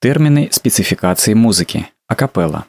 Термины спецификации музыки. Акапелла.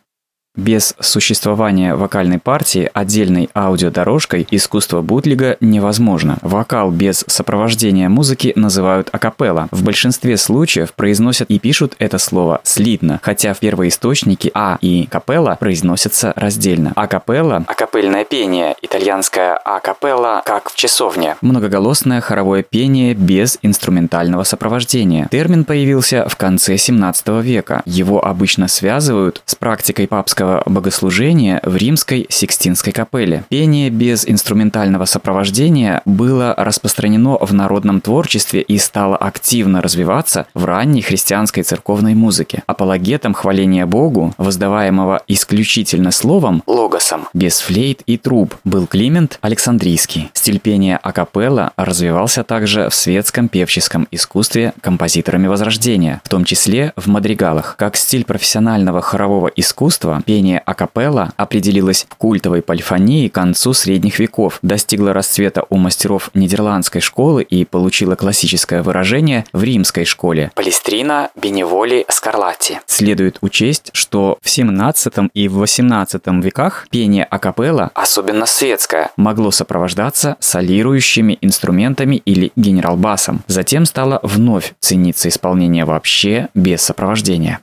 Без существования вокальной партии отдельной аудиодорожкой искусство бутлига невозможно. Вокал без сопровождения музыки называют акапелла. В большинстве случаев произносят и пишут это слово слитно, хотя в первоисточнике «а» и «капелла» произносятся раздельно. Акапелла – акапельное пение, итальянское акапелла, как в часовне. Многоголосное хоровое пение без инструментального сопровождения. Термин появился в конце 17 века. Его обычно связывают с практикой папского папского богослужения в римской Сикстинской капелле. Пение без инструментального сопровождения было распространено в народном творчестве и стало активно развиваться в ранней христианской церковной музыке. Апологетом хваления Богу, воздаваемого исключительно словом, логосом, без флейт и труб, был Климент Александрийский. Стиль пения акапелла развивался также в светском певческом искусстве композиторами Возрождения, в том числе в мадригалах. Как стиль профессионального хорового искусства, пение акапелла определилось в культовой полифонии к концу средних веков, достигло расцвета у мастеров нидерландской школы и получило классическое выражение в римской школе Палестрина, Беневоли, Скарлатти. Следует учесть, что в 17 и в 18 веках пение акапелла, особенно светское, могло сопровождаться солирующими инструментами или генерал-басом. Затем стало вновь цениться исполнение вообще без сопровождения.